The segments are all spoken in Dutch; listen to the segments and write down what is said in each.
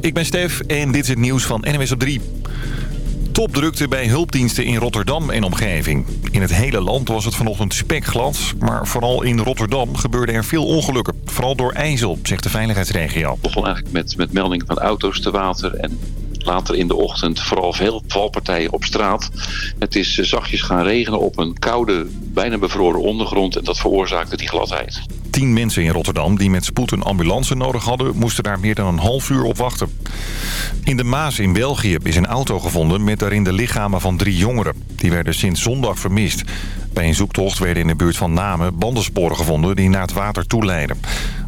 Ik ben Stef en dit is het nieuws van NWS op 3. Topdrukte bij hulpdiensten in Rotterdam en omgeving. In het hele land was het vanochtend spekglad, maar vooral in Rotterdam gebeurden er veel ongelukken. Vooral door ijzel, zegt de veiligheidsregio. Het begon eigenlijk met, met meldingen van auto's te water en later in de ochtend vooral veel valpartijen op straat. Het is eh, zachtjes gaan regenen op een koude, bijna bevroren ondergrond en dat veroorzaakte die gladheid. Tien mensen in Rotterdam die met spoed een ambulance nodig hadden... moesten daar meer dan een half uur op wachten. In de Maas in België is een auto gevonden met daarin de lichamen van drie jongeren. Die werden sinds zondag vermist. Bij een zoektocht werden in de buurt van Namen bandensporen gevonden die naar het water toeleiden.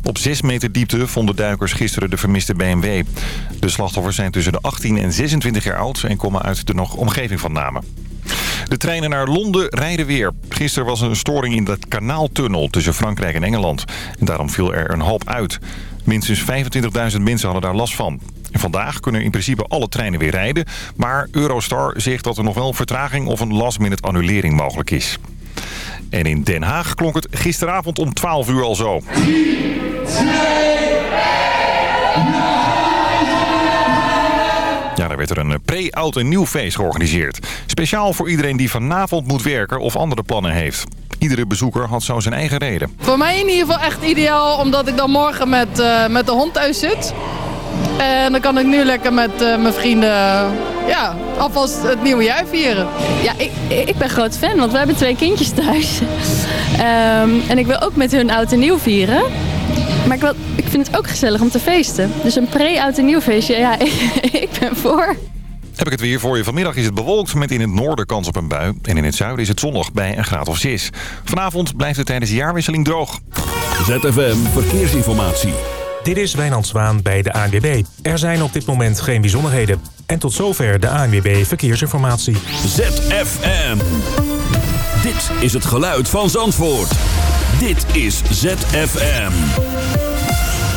Op 6 meter diepte vonden duikers gisteren de vermiste BMW. De slachtoffers zijn tussen de 18 en 26 jaar oud en komen uit de nog omgeving van Namen. De treinen naar Londen rijden weer. Gisteren was er een storing in de kanaaltunnel tussen Frankrijk en Engeland. En daarom viel er een hoop uit. Minstens 25.000 mensen hadden daar last van. En vandaag kunnen in principe alle treinen weer rijden. Maar Eurostar zegt dat er nog wel vertraging of een last-minute annulering mogelijk is. En in Den Haag klonk het gisteravond om 12 uur al zo. Ja, daar werd er een pre-oud en nieuw feest georganiseerd. Speciaal voor iedereen die vanavond moet werken of andere plannen heeft. Iedere bezoeker had zo zijn eigen reden. Voor mij in ieder geval echt ideaal, omdat ik dan morgen met, uh, met de hond thuis zit. En dan kan ik nu lekker met uh, mijn vrienden ja, alvast het nieuwe jaar vieren. Ja, ik, ik ben groot fan, want we hebben twee kindjes thuis. um, en ik wil ook met hun oud en nieuw vieren. Maar ik, wil, ik vind het ook gezellig om te feesten. Dus een pre-oud en nieuw feestje, ja, ik ben voor. Heb ik het weer voor je. Vanmiddag is het bewolkt met in het noorden kans op een bui. En in het zuiden is het zonnig bij een graad of 6. Vanavond blijft het tijdens de jaarwisseling droog. ZFM Verkeersinformatie. Dit is Wijnand Zwaan bij de ANWB. Er zijn op dit moment geen bijzonderheden. En tot zover de ANWB Verkeersinformatie. ZFM. Dit is het geluid van Zandvoort. Dit is ZFM.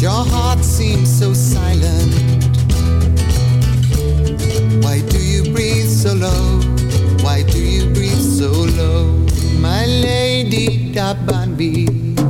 your heart seems so silent. Why do you breathe so low? Why do you breathe so low? My lady Dabanbi.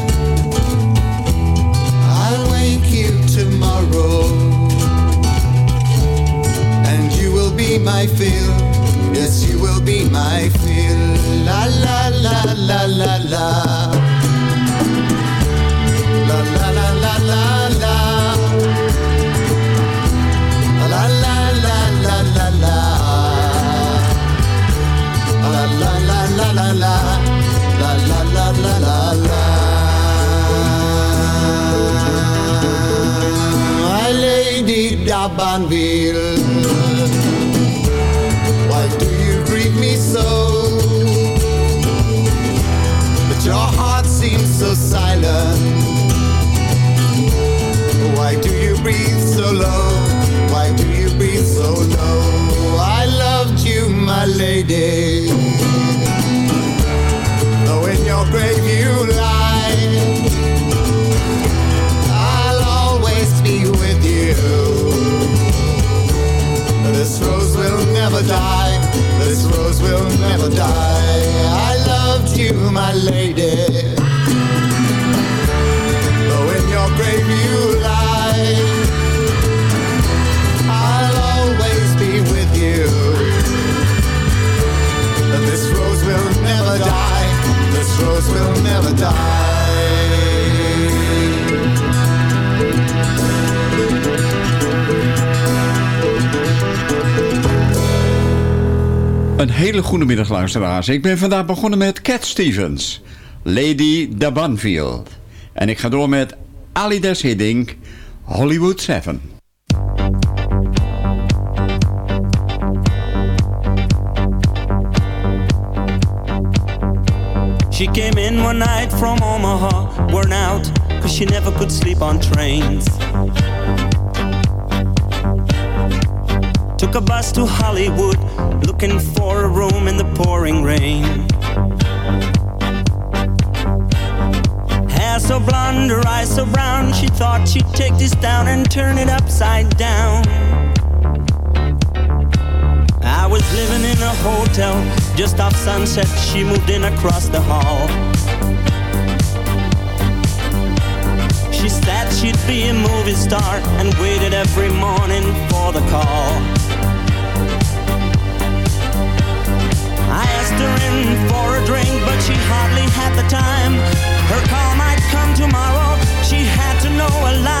my fill. Yes, you will be my fill. La la la la la la. La la la la la la. La la la la la la. La la la la la la. La la la la la lady da. So silent. Why do you breathe so low? Why do you breathe so low? I loved you, my lady. Though in your grave you lie, I'll always be with you. This rose will never die. This rose will never die. I loved you, my lady. Never die. Een hele goede middag luisteraars. Ik ben vandaag begonnen met Cat Stevens, Lady Dabanfield. En ik ga door met Alidas Hiddink, Hollywood 7. She came in one night from Omaha, worn out, cause she never could sleep on trains. Took a bus to Hollywood, looking for a room in the pouring rain. Hair so blonde, her eyes so brown, she thought she'd take this down and turn it upside down. I was living in a hotel just off sunset. She moved in across the hall. She said she'd be a movie star and waited every morning for the call. I asked her in for a drink, but she hardly had the time. Her call might come tomorrow. She had to know her lines.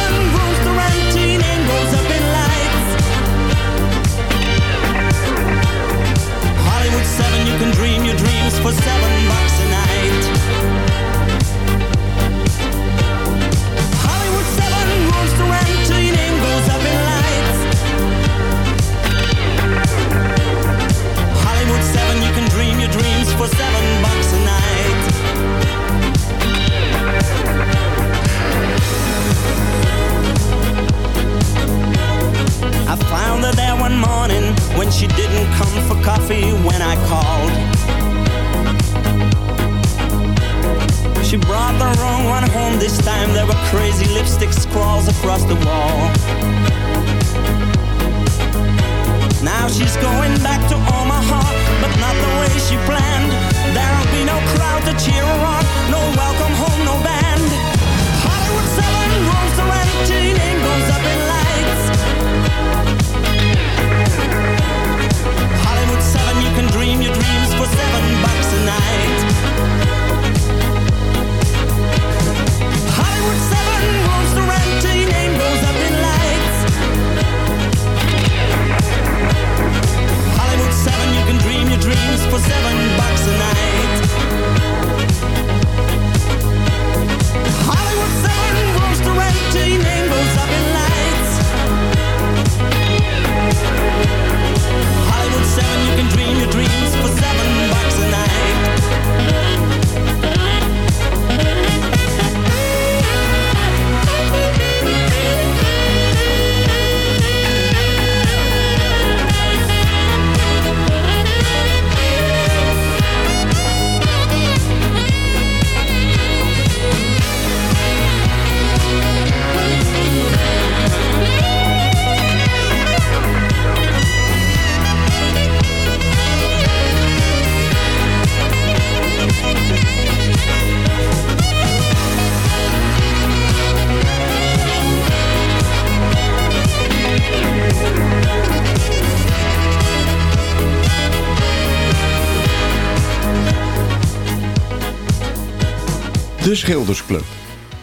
7 you can dream your dreams For seven bucks a night Hollywood 7 rooms to rent till your name goes up in lights. Hollywood 7, you can dream your dreams for seven bucks a night. I found her there one morning she didn't come for coffee when I called. She brought the wrong one home this time. There were crazy lipstick scrawls across the wall. Now she's going back to Omaha, but not the way she planned. There'll be no crowd to cheer her on, no welcome home, for seven bucks a night. Hollywood 7 wants to rent lights. Hollywood 7, you can dream your dreams for seven De Schildersclub.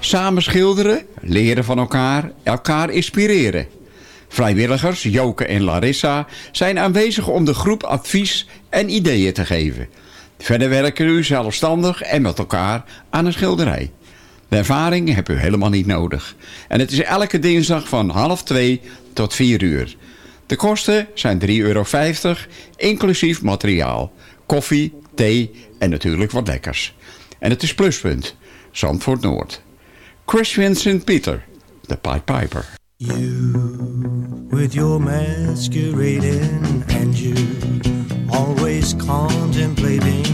Samen schilderen, leren van elkaar, elkaar inspireren. Vrijwilligers Joke en Larissa zijn aanwezig om de groep advies en ideeën te geven. Verder werken u zelfstandig en met elkaar aan een schilderij. De ervaring hebt u helemaal niet nodig. En het is elke dinsdag van half twee tot vier uur. De kosten zijn 3,50 euro, inclusief materiaal. Koffie, thee en natuurlijk wat lekkers. En het is pluspunt. Zandvoort Noord. Chris Vincent Peter, de Pied Piper. You, with your masquerading and you, always contemplating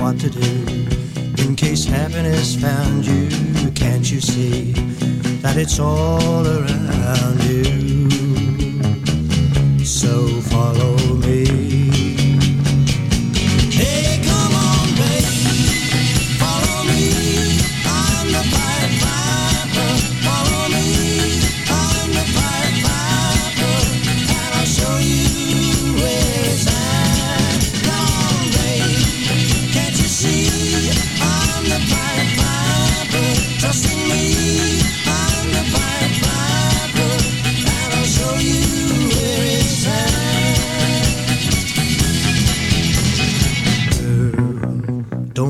what to do. In case happiness found you, can't you see that it's all around you? So follow me.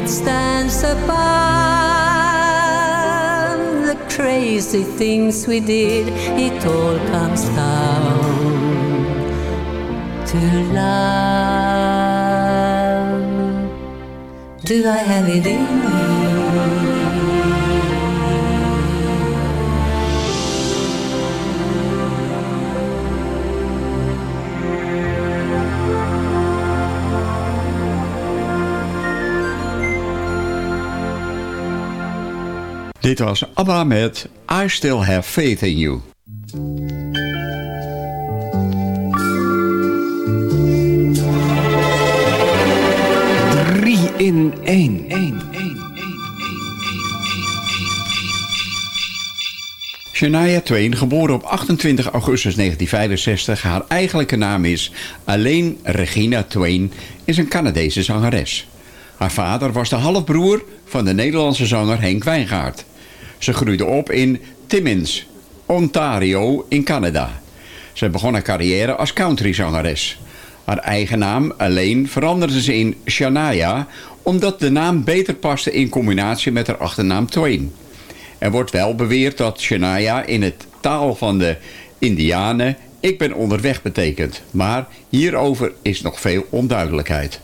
It stands above the crazy things we did. It all comes down to love. Do I have it in me? Dit was ABBA met I Still Have Faith in You. Drie in één. Shania Twain, geboren op 28 augustus 1965, haar eigenlijke naam is Alleen Regina Twain, is een Canadese zangeres. Haar vader was de halfbroer van de Nederlandse zanger Henk Wijngaard. Ze groeide op in Timmins, Ontario in Canada. Ze begon haar carrière als countryzangeres. Haar eigen naam alleen veranderde ze in Shania... omdat de naam beter paste in combinatie met haar achternaam Twain. Er wordt wel beweerd dat Shania in het taal van de Indianen... ik ben onderweg betekent. Maar hierover is nog veel onduidelijkheid.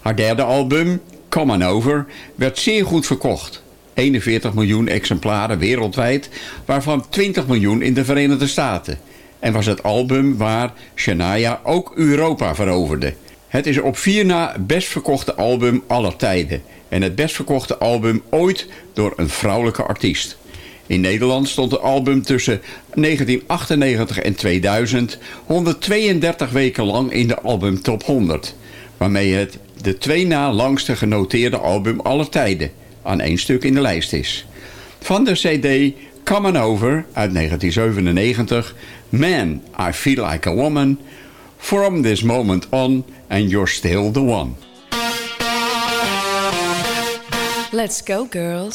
Haar derde album, Come On Over, werd zeer goed verkocht. 41 miljoen exemplaren wereldwijd, waarvan 20 miljoen in de Verenigde Staten. En was het album waar Shania ook Europa veroverde. Het is op vier na best verkochte album aller tijden. En het best verkochte album ooit door een vrouwelijke artiest. In Nederland stond het album tussen 1998 en 2000 132 weken lang in de album Top 100. Waarmee het de twee na langste genoteerde album aller tijden aan één stuk in de lijst is. Van de cd Come On Over uit 1997, Man, I Feel Like a Woman, From This Moment On and You're Still the One. Let's go, girls.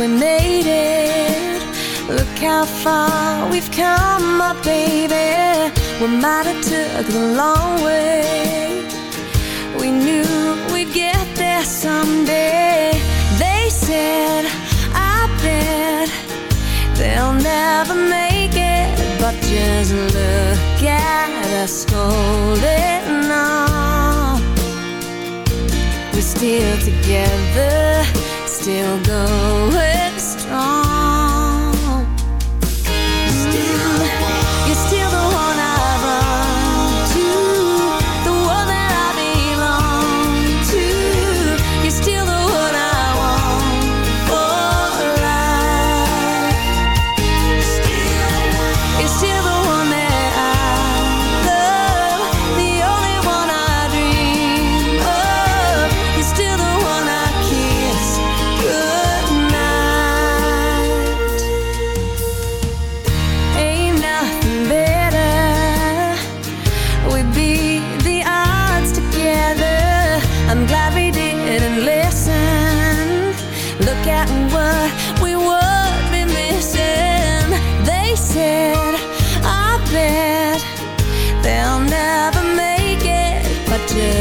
we made it. Look how far we've come, my baby. We might have took the long way. We knew we'd get there someday. They said, I bet They'll never make it. But just look at us holding on. We're still together still going.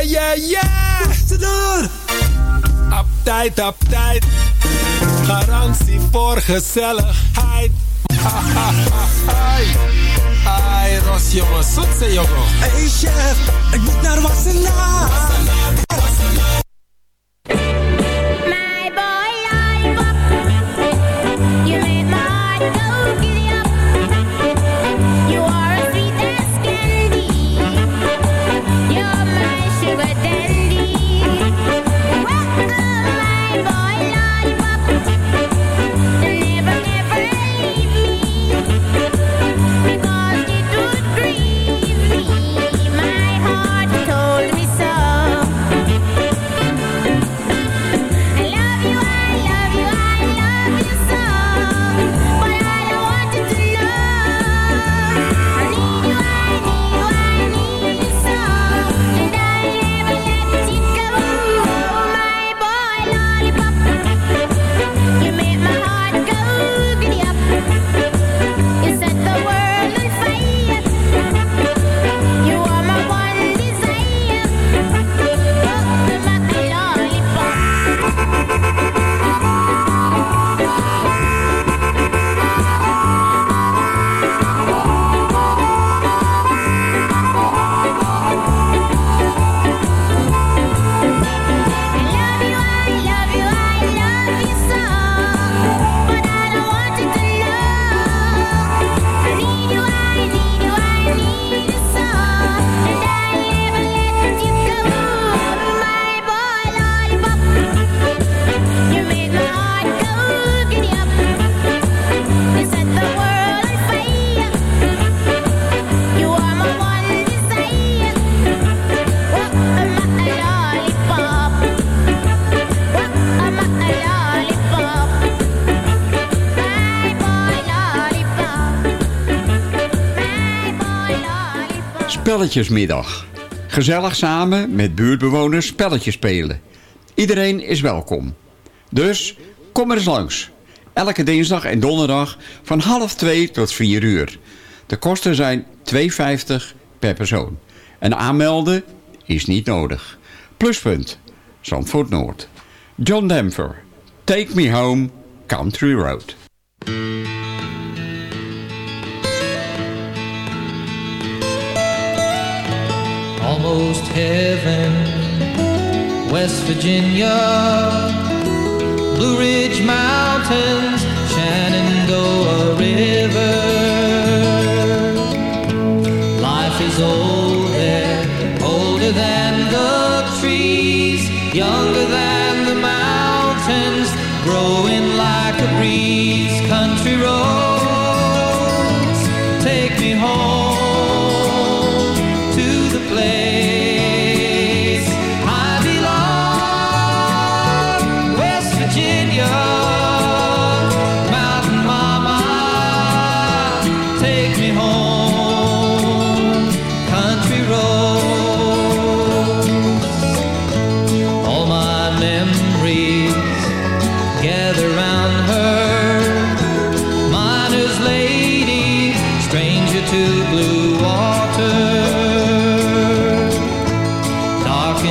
Ja, ja, ja! Tussendoor! Uptight, uptight. Garantie voor gezelligheid. Ai, ai, Ros jongen, zoetse jongen. Hey chef, ik moet naar Wassenaar. Spelletjesmiddag. Gezellig samen met buurtbewoners spelletjes spelen. Iedereen is welkom. Dus kom er eens langs. Elke dinsdag en donderdag van half 2 tot 4 uur. De kosten zijn 2,50 per persoon. En aanmelden is niet nodig. Pluspunt. Zandvoort Noord. John Denver. Take me home, Country Road. Almost heaven. West Virginia, Blue Ridge Mountains, Shenandoah River. Life is old there, older than the trees, younger than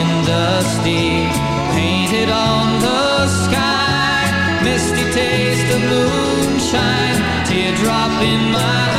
and dusty, painted on the sky, misty taste of moonshine, teardrop in my eye.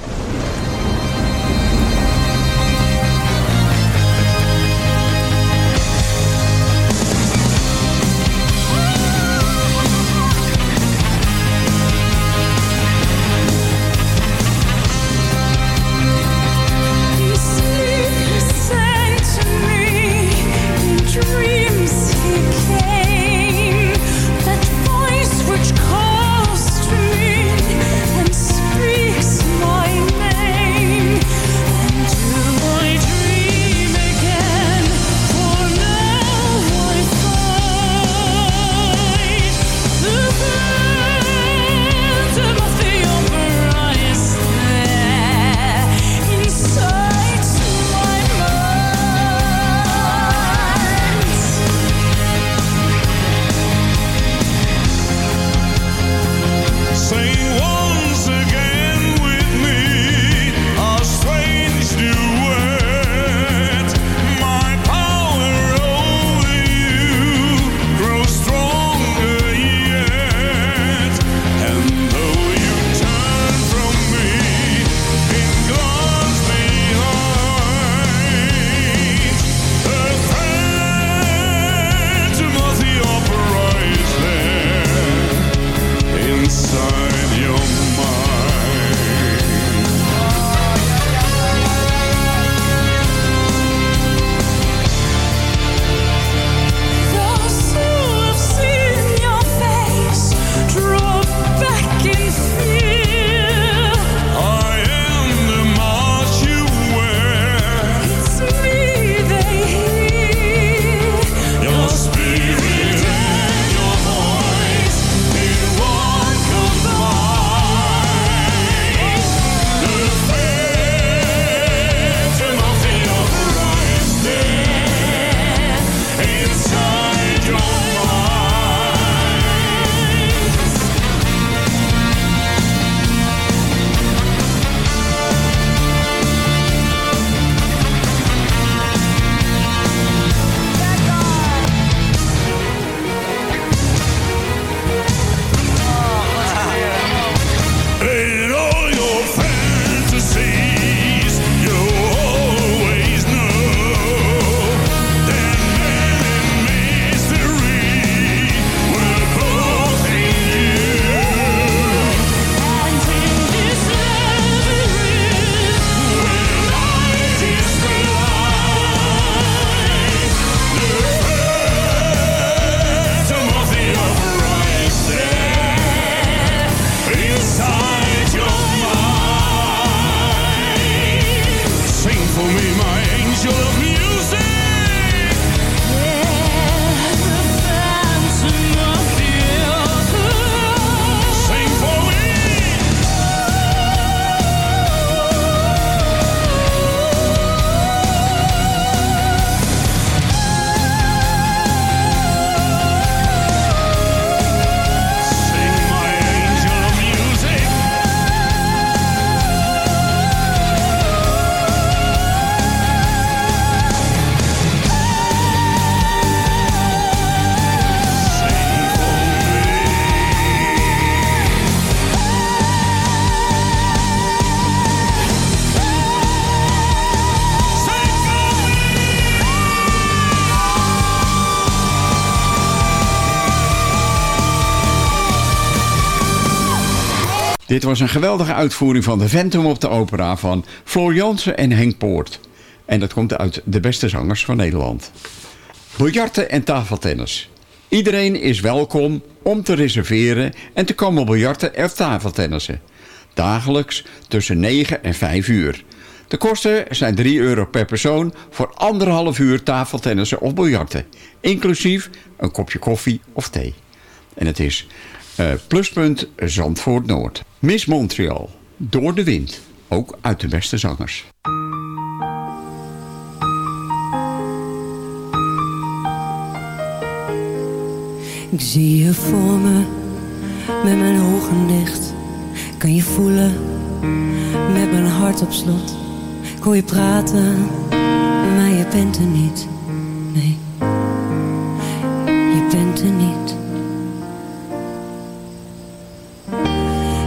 Dit was een geweldige uitvoering van de Phantom op de opera van Floor Jansen en Henk Poort. En dat komt uit de beste zangers van Nederland. Biljarten en tafeltennis. Iedereen is welkom om te reserveren en te komen biljarten of tafeltennissen. Dagelijks tussen 9 en 5 uur. De kosten zijn 3 euro per persoon voor anderhalf uur tafeltennissen of biljarten. Inclusief een kopje koffie of thee. En het is eh, pluspunt Zandvoort Noord. Miss Montreal, Door de Wind. Ook uit de beste zangers. Ik zie je voor me, met mijn ogen dicht. Kan je voelen, met mijn hart op slot. Ik hoor je praten, maar je bent er niet. Nee, je bent er niet.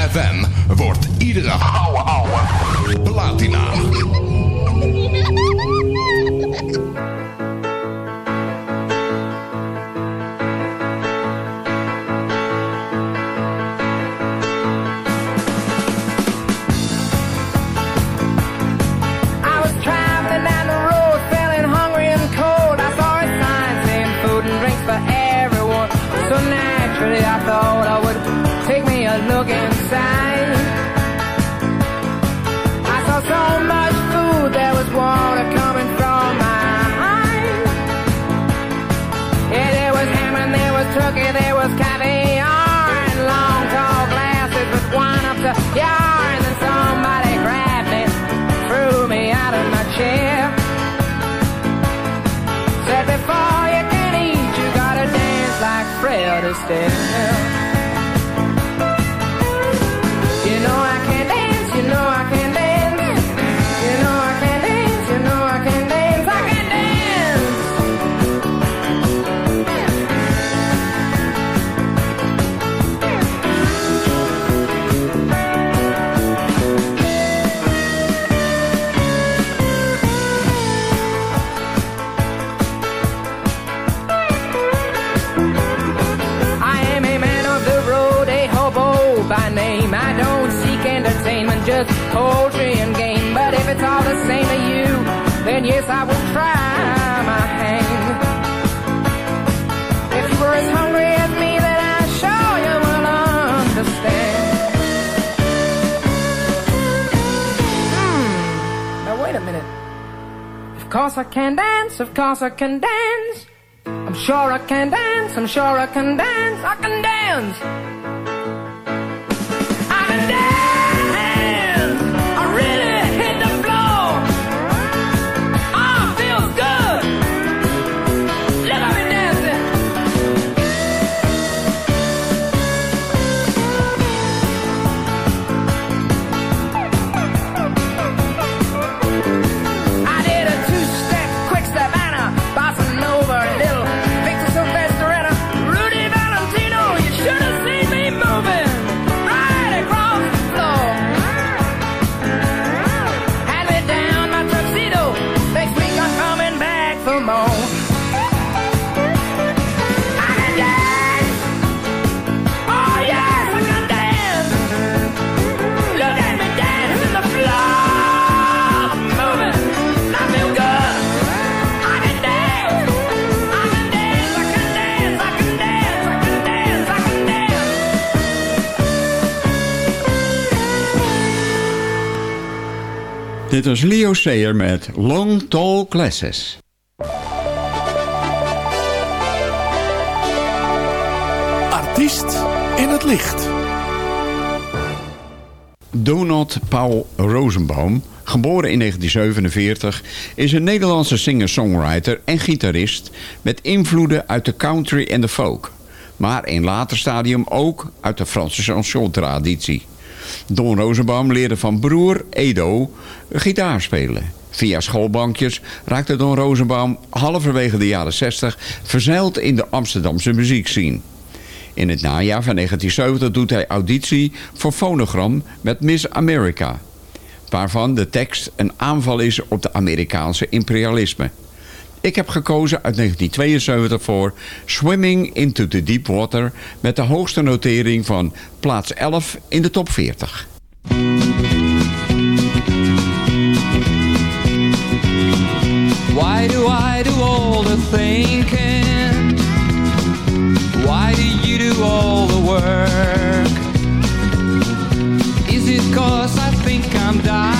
ZFM wordt iedere dance, I'm sure I can dance, I can dance. Dit was Leo Sayer met Long Tall Glasses. Artiest in het licht. Donald Paul Rosenbaum, geboren in 1947, is een Nederlandse singer-songwriter en gitarist met invloeden uit de country en de folk, maar in later stadium ook uit de Franse chanson-traditie. Don Rosenbaum leerde van broer Edo gitaar spelen. Via schoolbankjes raakte Don Rosenbaum halverwege de jaren 60 verzeild in de Amsterdamse muziekscene. In het najaar van 1970 doet hij auditie voor Phonogram met Miss America. Waarvan de tekst een aanval is op de Amerikaanse imperialisme. Ik heb gekozen uit 1972 voor Swimming into the Deep Water... met de hoogste notering van plaats 11 in de top 40. Why do I do all the thinking? Why do you do all the work? Is it cause I think I'm dying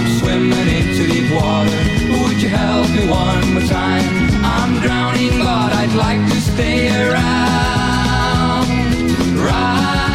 I'm swimming into deep water. Would you help me one more time? I'm drowning, but I'd like to stay around, around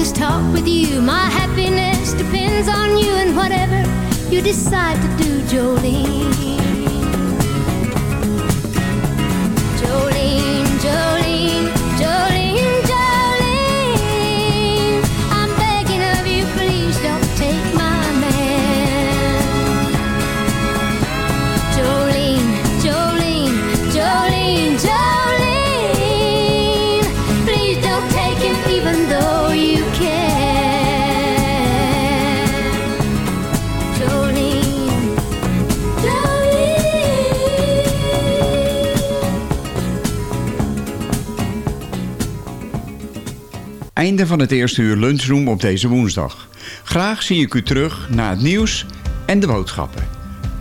this talk with you. My happiness depends on you and whatever you decide to do, Jolene. van het eerste uur lunchroom op deze woensdag. Graag zie ik u terug na het nieuws en de boodschappen.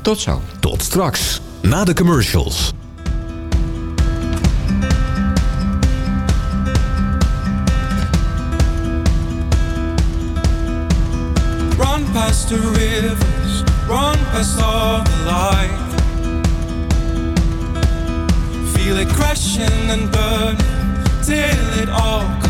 Tot zo. Tot straks, na de commercials. Run past the rivers, run past the light. Feel it crashing and burning till it all